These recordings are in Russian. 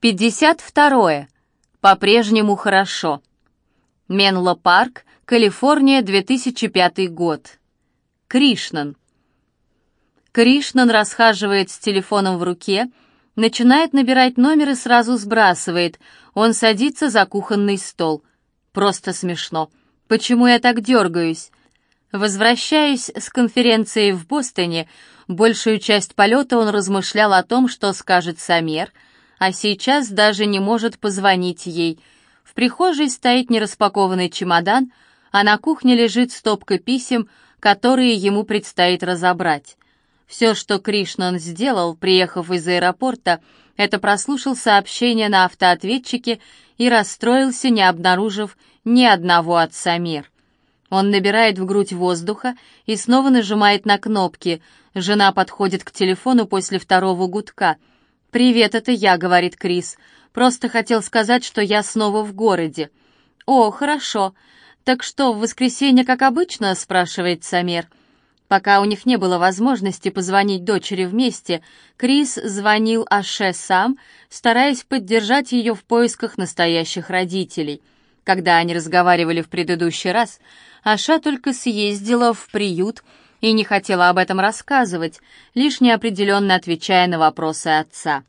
52. По-прежнему хорошо. Менло Парк, Калифорния, 2005 год. Кришнан. Кришнан расхаживает с телефоном в руке, начинает набирать номер и сразу сбрасывает. Он садится за кухонный стол. Просто смешно. Почему я так дергаюсь? Возвращаясь с конференции в Бостоне, большую часть полета он размышлял о том, что скажет Самер — а сейчас даже не может позвонить ей. В прихожей стоит нераспакованный чемодан, а на кухне лежит стопка писем, которые ему предстоит разобрать. Все, что Кришнан сделал, приехав из аэропорта, это прослушал сообщение на автоответчике и расстроился, не обнаружив ни одного от Самир. Он набирает в грудь воздуха и снова нажимает на кнопки. Жена подходит к телефону после второго гудка — «Привет, это я», — говорит Крис. «Просто хотел сказать, что я снова в городе». «О, хорошо. Так что, в воскресенье, как обычно?» — спрашивает Самер. Пока у них не было возможности позвонить дочери вместе, Крис звонил Аше сам, стараясь поддержать ее в поисках настоящих родителей. Когда они разговаривали в предыдущий раз, Аша только съездила в приют — и не хотела об этом рассказывать, лишь неопределенно отвечая на вопросы отца.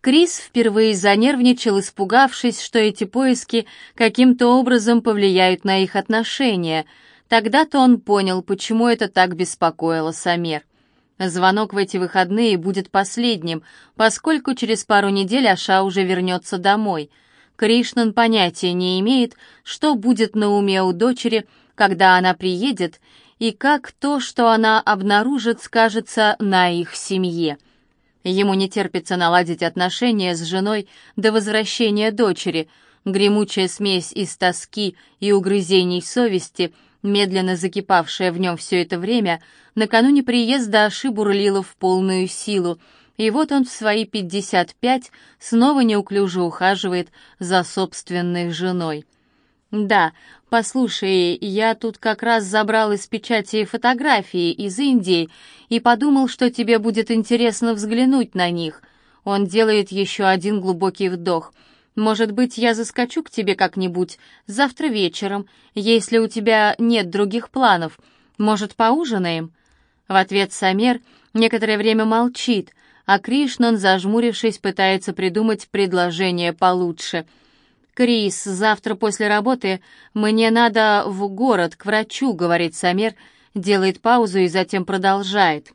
Крис впервые занервничал, испугавшись, что эти поиски каким-то образом повлияют на их отношения. Тогда-то он понял, почему это так беспокоило Самер. Звонок в эти выходные будет последним, поскольку через пару недель Аша уже вернется домой. Кришнан понятия не имеет, что будет на уме у дочери, когда она приедет, и как то, что она обнаружит, скажется на их семье. Ему не терпится наладить отношения с женой до возвращения дочери. Гремучая смесь из тоски и угрызений совести, медленно закипавшая в нем все это время, накануне приезда Аши бурлила в полную силу, и вот он в свои пятьдесят пять снова неуклюже ухаживает за собственной женой. «Да, послушай, я тут как раз забрал из печати фотографии из Индии и подумал, что тебе будет интересно взглянуть на них». Он делает еще один глубокий вдох. «Может быть, я заскочу к тебе как-нибудь завтра вечером, если у тебя нет других планов. Может, поужинаем?» В ответ Самер некоторое время молчит, а Кришнан, зажмурившись, пытается придумать предложение получше — «Крис, завтра после работы мне надо в город к врачу», — говорит Самир, делает паузу и затем продолжает.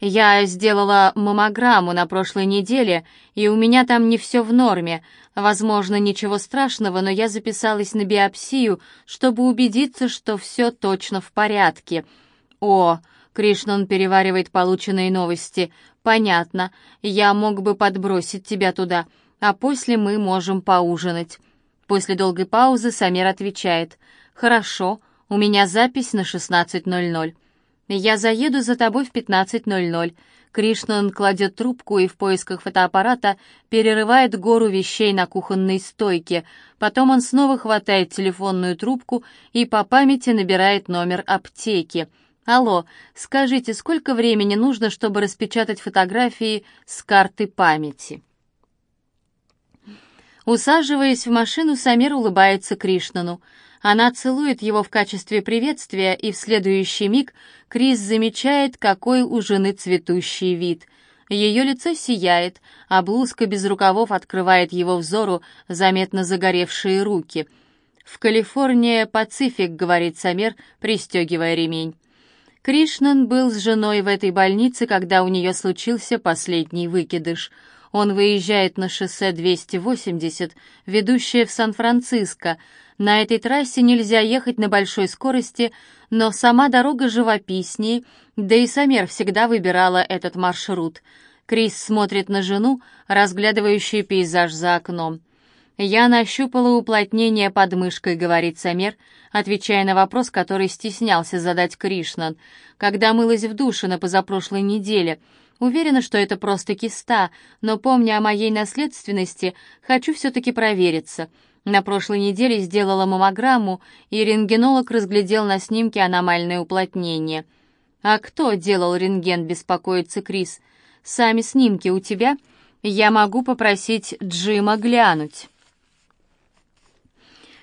«Я сделала маммограмму на прошлой неделе, и у меня там не все в норме. Возможно, ничего страшного, но я записалась на биопсию, чтобы убедиться, что все точно в порядке». «О!» — Кришнан переваривает полученные новости. «Понятно. Я мог бы подбросить тебя туда» а после мы можем поужинать». После долгой паузы Самир отвечает. «Хорошо, у меня запись на 16.00. Я заеду за тобой в 15.00». Кришнан кладет трубку и в поисках фотоаппарата перерывает гору вещей на кухонной стойке. Потом он снова хватает телефонную трубку и по памяти набирает номер аптеки. «Алло, скажите, сколько времени нужно, чтобы распечатать фотографии с карты памяти?» Усаживаясь в машину, Самир улыбается Кришнану. Она целует его в качестве приветствия, и в следующий миг Крис замечает, какой у жены цветущий вид. Ее лицо сияет, а блузка без рукавов открывает его взору заметно загоревшие руки. «В Калифорнии Пацифик», — говорит Самир, пристегивая ремень. Кришнан был с женой в этой больнице, когда у нее случился последний выкидыш — он выезжает на шоссе 280, ведущее в Сан-Франциско. На этой трассе нельзя ехать на большой скорости, но сама дорога живописнее, да и Самер всегда выбирала этот маршрут. Крис смотрит на жену, разглядывающую пейзаж за окном. «Я нащупала уплотнение под мышкой», — говорит Самер, отвечая на вопрос, который стеснялся задать Кришнан. «Когда мылась в душе на позапрошлой неделе, Уверена, что это просто киста, но помня о моей наследственности, хочу все-таки провериться. На прошлой неделе сделала маммограмму, и рентгенолог разглядел на снимке аномальное уплотнение. «А кто делал рентген?» — беспокоится Крис. Сами снимки у тебя? Я могу попросить Джима глянуть».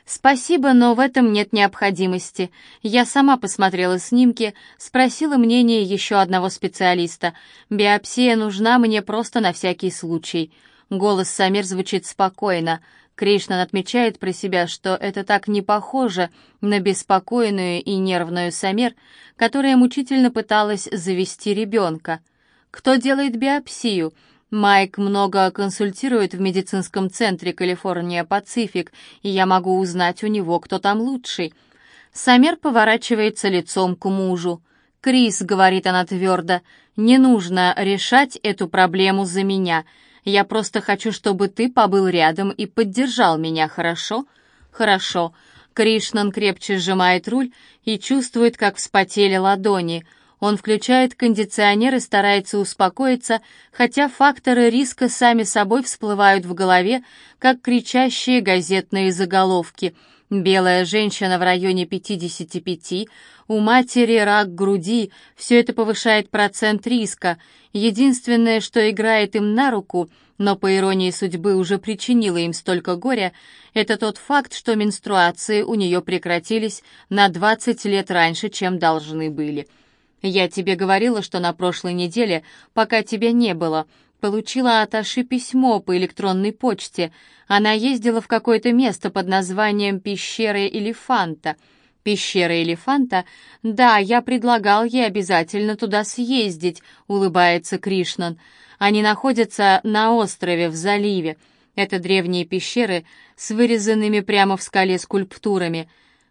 «Спасибо, но в этом нет необходимости. Я сама посмотрела снимки, спросила мнение еще одного специалиста. Биопсия нужна мне просто на всякий случай». Голос Самир звучит спокойно. Кришнан отмечает про себя, что это так не похоже на беспокойную и нервную Самир, которая мучительно пыталась завести ребенка. «Кто делает биопсию?» Майк много консультирует в медицинском центре Калифорния Пацифик, и я могу узнать у него, кто там лучший. Самер поворачивается лицом к мужу. «Крис», — говорит она твердо, — «не нужно решать эту проблему за меня. Я просто хочу, чтобы ты побыл рядом и поддержал меня, хорошо?» «Хорошо». Кришнан крепче сжимает руль и чувствует, как вспотели ладони — он включает кондиционер и старается успокоиться, хотя факторы риска сами собой всплывают в голове, как кричащие газетные заголовки. Белая женщина в районе 55, у матери рак груди, все это повышает процент риска. Единственное, что играет им на руку, но по иронии судьбы уже причинило им столько горя, это тот факт, что менструации у нее прекратились на 20 лет раньше, чем должны были. Я тебе говорила, что на прошлой неделе, пока тебя не было, получила от Аши письмо по электронной почте. Она ездила в какое-то место под названием «Пещера Элефанта». «Пещера Элефанта? Да, я предлагал ей обязательно туда съездить», — улыбается Кришнан. «Они находятся на острове в заливе. Это древние пещеры с вырезанными прямо в скале скульптурами».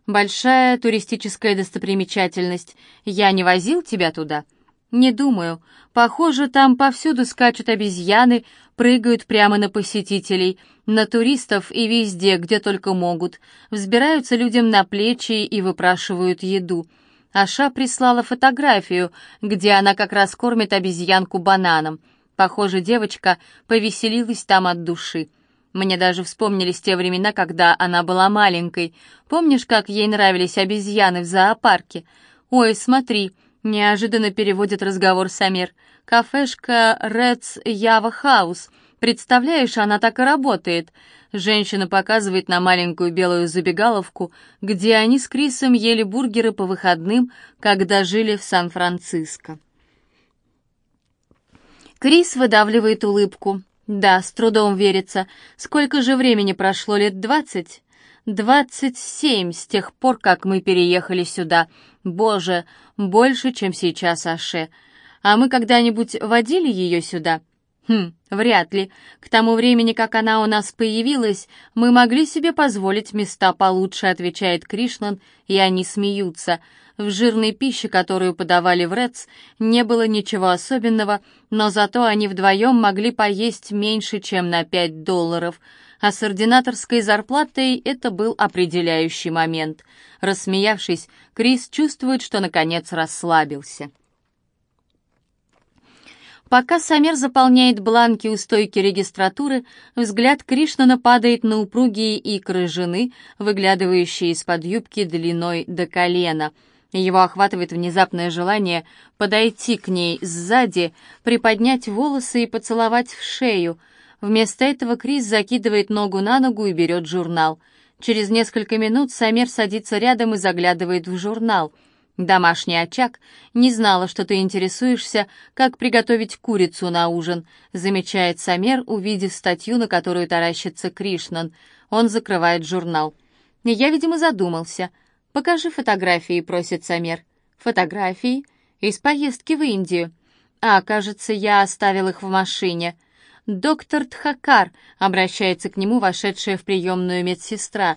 Большая туристическая достопримечательность. Я не возил тебя туда? Не думаю. Похоже, там повсюду скачут обезьяны, прыгают прямо на посетителей, на туристов и везде, где только могут. Взбираются людям на плечи и выпрашивают еду. Аша прислала фотографию, где она как раз кормит обезьянку бананом. Похоже, девочка повеселилась там от души. Мне даже вспомнились те времена, когда она была маленькой. Помнишь, как ей нравились обезьяны в зоопарке? Ой, смотри, неожиданно переводит разговор Самир. Кафешка Редс Ява Хаус. Представляешь, она так и работает. Женщина показывает на маленькую белую забегаловку, где они с Крисом ели бургеры по выходным, когда жили в Сан-Франциско. Крис выдавливает улыбку. Да, с трудом верится. Сколько же времени прошло, лет двадцать? Двадцать семь с тех пор, как мы переехали сюда. Боже, больше, чем сейчас, Аше. А мы когда-нибудь водили ее сюда? Хм, вряд ли. К тому времени, как она у нас появилась, мы могли себе позволить места получше, отвечает Кришнан, и они смеются. В жирной пище, которую подавали в Редс, не было ничего особенного, но зато они вдвоем могли поесть меньше, чем на 5 долларов. А с ординаторской зарплатой это был определяющий момент. Рассмеявшись, Крис чувствует, что наконец расслабился. Пока Самер заполняет бланки у стойки регистратуры, взгляд Кришнана падает на упругие икры жены, выглядывающие из-под юбки длиной до колена — его охватывает внезапное желание подойти к ней сзади, приподнять волосы и поцеловать в шею. Вместо этого Крис закидывает ногу на ногу и берет журнал. Через несколько минут Самер садится рядом и заглядывает в журнал. «Домашний очаг. Не знала, что ты интересуешься, как приготовить курицу на ужин», замечает Самер, увидев статью, на которую таращится Кришнан. Он закрывает журнал. «Я, видимо, задумался». «Покажи фотографии», — просит Самер. «Фотографии? Из поездки в Индию. А, кажется, я оставил их в машине». «Доктор Тхакар», — обращается к нему вошедшая в приемную медсестра.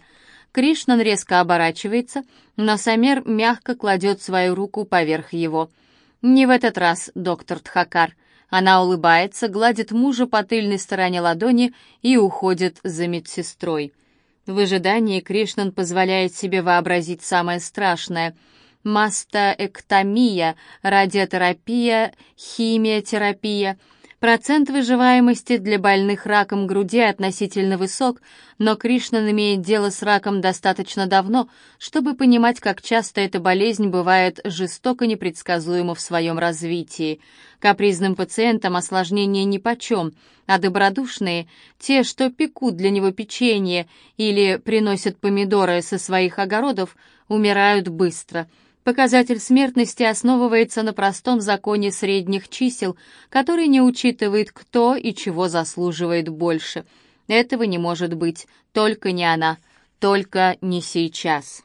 Кришнан резко оборачивается, но Самер мягко кладет свою руку поверх его. «Не в этот раз, доктор Тхакар». Она улыбается, гладит мужа по тыльной стороне ладони и уходит за медсестрой. В ожидании Кришнан позволяет себе вообразить самое страшное – мастоэктомия, радиотерапия, химиотерапия. Процент выживаемости для больных раком груди относительно высок, но Кришнан имеет дело с раком достаточно давно, чтобы понимать, как часто эта болезнь бывает жестоко непредсказуема в своем развитии. Капризным пациентам осложнения нипочем, а добродушные, те, что пекут для него печенье или приносят помидоры со своих огородов, умирают быстро – Показатель смертности основывается на простом законе средних чисел, который не учитывает, кто и чего заслуживает больше. Этого не может быть, только не она, только не сейчас.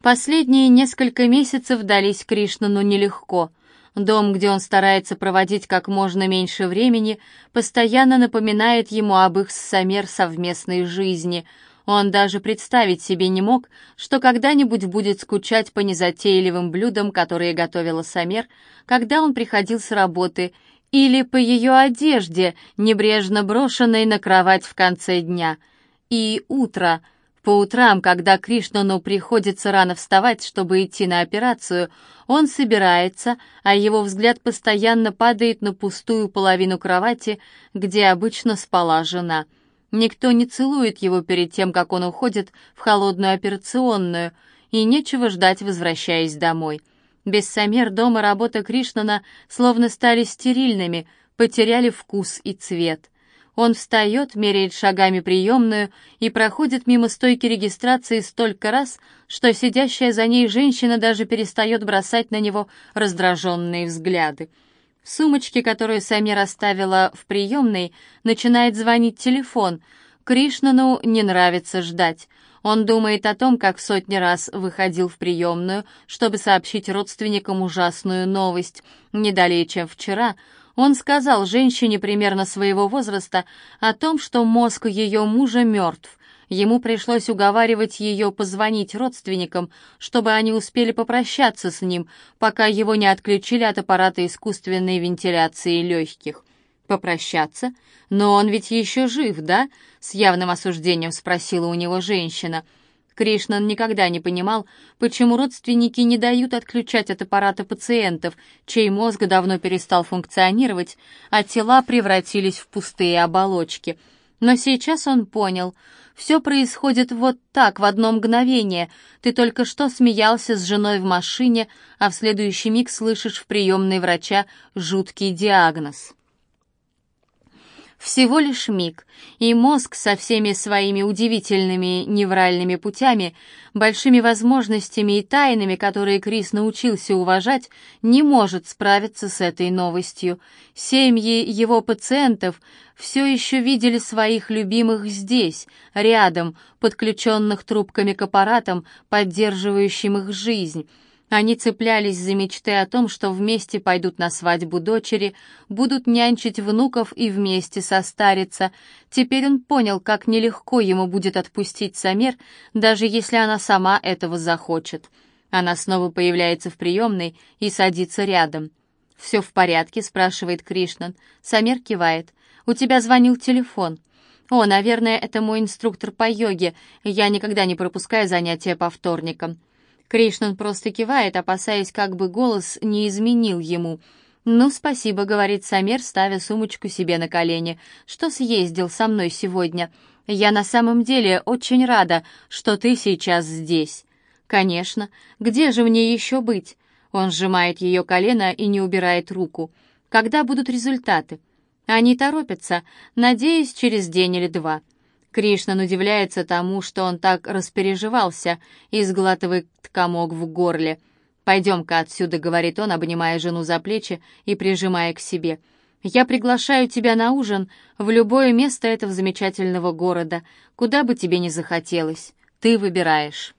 Последние несколько месяцев дались Кришнану нелегко. Дом, где он старается проводить как можно меньше времени, постоянно напоминает ему об их с Самер совместной жизни — он даже представить себе не мог, что когда-нибудь будет скучать по незатейливым блюдам, которые готовила Самер, когда он приходил с работы, или по ее одежде, небрежно брошенной на кровать в конце дня. И утро. По утрам, когда Кришнану приходится рано вставать, чтобы идти на операцию, он собирается, а его взгляд постоянно падает на пустую половину кровати, где обычно спала жена — Никто не целует его перед тем, как он уходит в холодную операционную, и нечего ждать, возвращаясь домой. Без Самер дом и работа Кришнана словно стали стерильными, потеряли вкус и цвет. Он встает, меряет шагами приемную и проходит мимо стойки регистрации столько раз, что сидящая за ней женщина даже перестает бросать на него раздраженные взгляды. В сумочке, которую Самир оставила в приемной, начинает звонить телефон. Кришнану не нравится ждать. Он думает о том, как сотни раз выходил в приемную, чтобы сообщить родственникам ужасную новость. Не далее, чем вчера, он сказал женщине примерно своего возраста о том, что мозг ее мужа мертв, Ему пришлось уговаривать ее позвонить родственникам, чтобы они успели попрощаться с ним, пока его не отключили от аппарата искусственной вентиляции легких. «Попрощаться? Но он ведь еще жив, да?» — с явным осуждением спросила у него женщина. Кришнан никогда не понимал, почему родственники не дают отключать от аппарата пациентов, чей мозг давно перестал функционировать, а тела превратились в пустые оболочки. Но сейчас он понял — все происходит вот так, в одно мгновение. Ты только что смеялся с женой в машине, а в следующий миг слышишь в приемной врача жуткий диагноз. Всего лишь миг, и мозг со всеми своими удивительными невральными путями, большими возможностями и тайнами, которые Крис научился уважать, не может справиться с этой новостью. Семьи его пациентов все еще видели своих любимых здесь, рядом, подключенных трубками к аппаратам, поддерживающим их жизнь. Они цеплялись за мечты о том, что вместе пойдут на свадьбу дочери, будут нянчить внуков и вместе состариться. Теперь он понял, как нелегко ему будет отпустить Самер, даже если она сама этого захочет. Она снова появляется в приемной и садится рядом. «Все в порядке?» — спрашивает Кришнан. Самер кивает. «У тебя звонил телефон». «О, наверное, это мой инструктор по йоге. Я никогда не пропускаю занятия по вторникам». Кришнан просто кивает, опасаясь, как бы голос не изменил ему. «Ну, спасибо», — говорит Самер, ставя сумочку себе на колени, — «что съездил со мной сегодня. Я на самом деле очень рада, что ты сейчас здесь». «Конечно. Где же мне еще быть?» Он сжимает ее колено и не убирает руку. «Когда будут результаты?» Они торопятся, надеюсь, через день или два. Кришнан удивляется тому, что он так распереживался и сглатывает комок в горле. «Пойдем-ка отсюда», — говорит он, обнимая жену за плечи и прижимая к себе. «Я приглашаю тебя на ужин в любое место этого замечательного города, куда бы тебе ни захотелось. Ты выбираешь».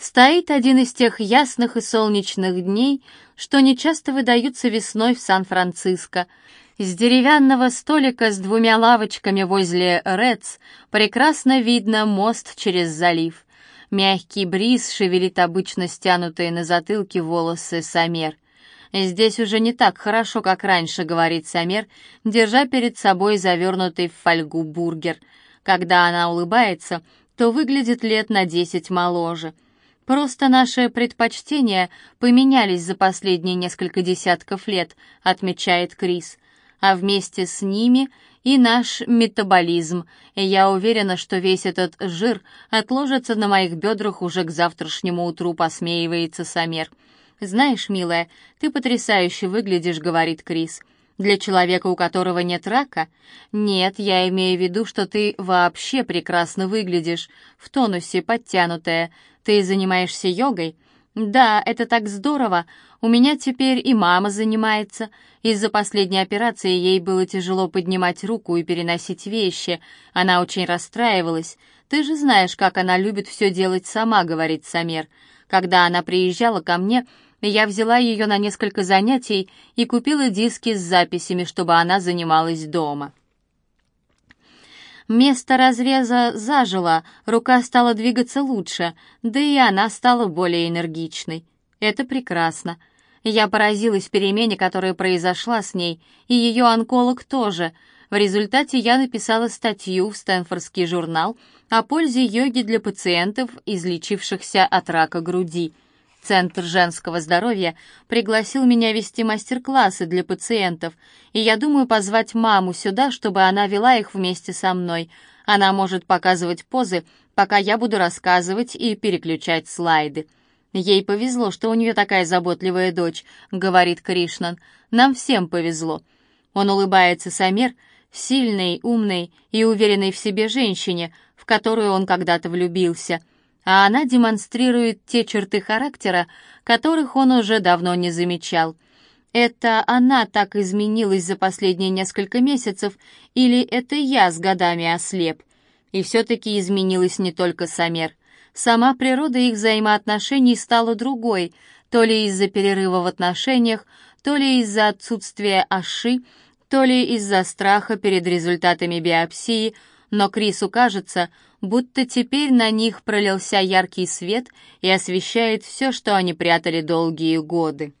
Стоит один из тех ясных и солнечных дней, что нечасто выдаются весной в Сан-Франциско — с деревянного столика с двумя лавочками возле Редс прекрасно видно мост через залив. Мягкий бриз шевелит обычно стянутые на затылке волосы Самер. «Здесь уже не так хорошо, как раньше», — говорит Самер, держа перед собой завернутый в фольгу бургер. Когда она улыбается, то выглядит лет на десять моложе — Просто наши предпочтения поменялись за последние несколько десятков лет, отмечает Крис. А вместе с ними и наш метаболизм. Я уверена, что весь этот жир отложится на моих бедрах уже к завтрашнему утру, посмеивается Самер. «Знаешь, милая, ты потрясающе выглядишь», — говорит Крис. «Для человека, у которого нет рака?» «Нет, я имею в виду, что ты вообще прекрасно выглядишь, в тонусе, подтянутая. Ты занимаешься йогой?» «Да, это так здорово. У меня теперь и мама занимается. Из-за последней операции ей было тяжело поднимать руку и переносить вещи. Она очень расстраивалась. Ты же знаешь, как она любит все делать сама», — говорит Самер. «Когда она приезжала ко мне, я взяла ее на несколько занятий и купила диски с записями, чтобы она занималась дома». Место разреза зажило, рука стала двигаться лучше, да и она стала более энергичной. Это прекрасно. Я поразилась перемене, которая произошла с ней, и ее онколог тоже. В результате я написала статью в Стэнфордский журнал о пользе йоги для пациентов, излечившихся от рака груди – Центр женского здоровья пригласил меня вести мастер-классы для пациентов, и я думаю позвать маму сюда, чтобы она вела их вместе со мной. Она может показывать позы, пока я буду рассказывать и переключать слайды. Ей повезло, что у нее такая заботливая дочь, говорит Кришнан. Нам всем повезло. Он улыбается Самер, сильной, умной и уверенной в себе женщине, в которую он когда-то влюбился — а она демонстрирует те черты характера, которых он уже давно не замечал. Это она так изменилась за последние несколько месяцев, или это я с годами ослеп? И все-таки изменилась не только Самер. Сама природа их взаимоотношений стала другой, то ли из-за перерыва в отношениях, то ли из-за отсутствия аши, то ли из-за страха перед результатами биопсии, но Крису кажется, будто теперь на них пролился яркий свет и освещает все, что они прятали долгие годы.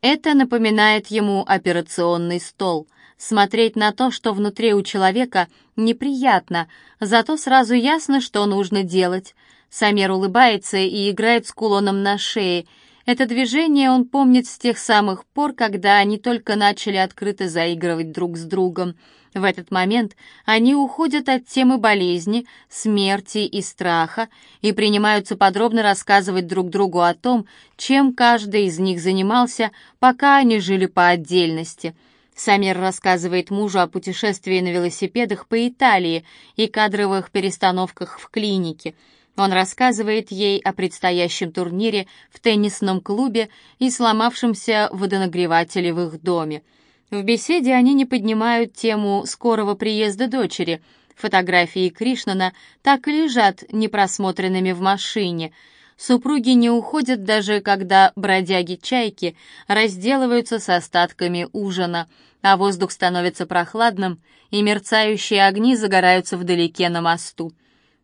Это напоминает ему операционный стол. Смотреть на то, что внутри у человека, неприятно, зато сразу ясно, что нужно делать. Самер улыбается и играет с кулоном на шее. Это движение он помнит с тех самых пор, когда они только начали открыто заигрывать друг с другом. В этот момент они уходят от темы болезни, смерти и страха и принимаются подробно рассказывать друг другу о том, чем каждый из них занимался, пока они жили по отдельности. Самир рассказывает мужу о путешествии на велосипедах по Италии и кадровых перестановках в клинике. Он рассказывает ей о предстоящем турнире в теннисном клубе и сломавшемся водонагревателе в их доме. В беседе они не поднимают тему скорого приезда дочери. Фотографии Кришнана так и лежат непросмотренными в машине. Супруги не уходят даже когда бродяги-чайки разделываются с остатками ужина, а воздух становится прохладным, и мерцающие огни загораются вдалеке на мосту.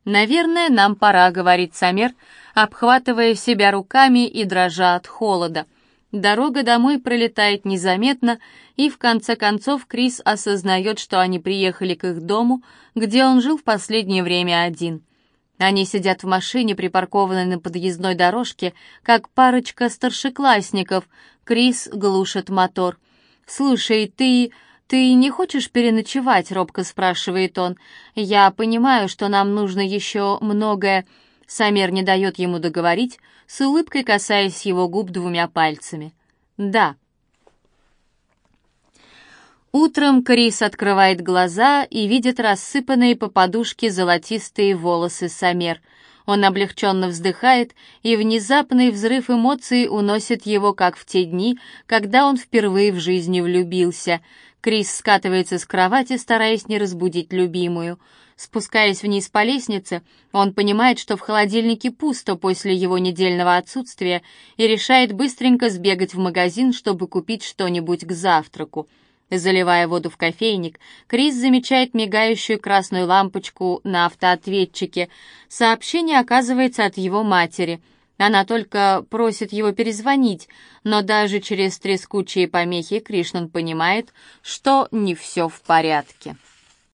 «Наверное, нам пора», — говорит Самер, обхватывая себя руками и дрожа от холода. Дорога домой пролетает незаметно, и в конце концов Крис осознает, что они приехали к их дому, где он жил в последнее время один. Они сидят в машине, припаркованной на подъездной дорожке, как парочка старшеклассников. Крис глушит мотор. «Слушай, ты... ты не хочешь переночевать?» — робко спрашивает он. «Я понимаю, что нам нужно еще многое...» Самер не дает ему договорить, с улыбкой касаясь его губ двумя пальцами. «Да». Утром Крис открывает глаза и видит рассыпанные по подушке золотистые волосы Самер. Он облегченно вздыхает, и внезапный взрыв эмоций уносит его, как в те дни, когда он впервые в жизни влюбился. Крис скатывается с кровати, стараясь не разбудить любимую. Спускаясь вниз по лестнице, он понимает, что в холодильнике пусто после его недельного отсутствия и решает быстренько сбегать в магазин, чтобы купить что-нибудь к завтраку. Заливая воду в кофейник, Крис замечает мигающую красную лампочку на автоответчике. Сообщение оказывается от его матери. Она только просит его перезвонить, но даже через трескучие помехи Кришнан понимает, что не все в порядке.